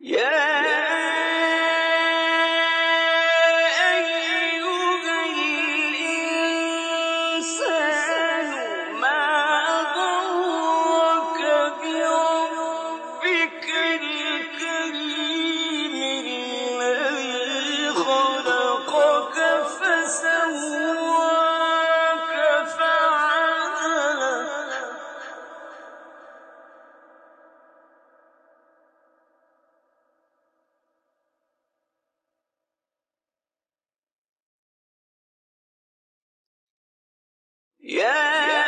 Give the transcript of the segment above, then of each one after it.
Yeah. Yeah. yeah.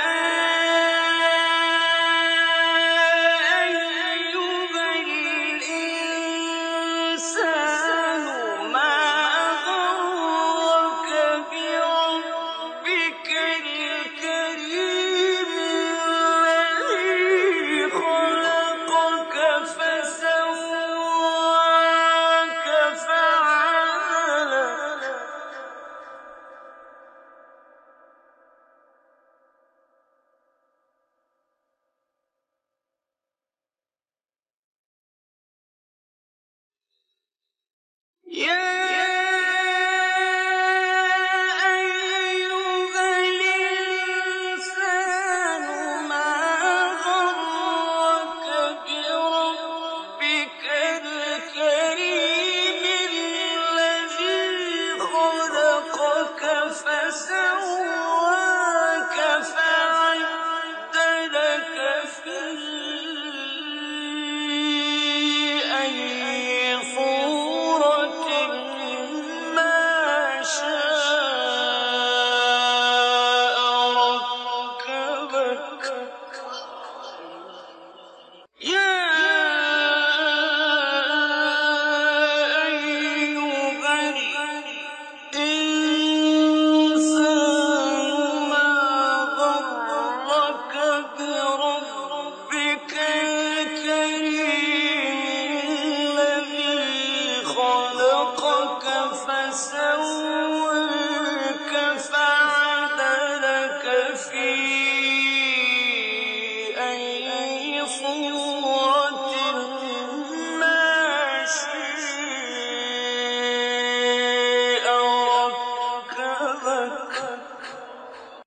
فسوى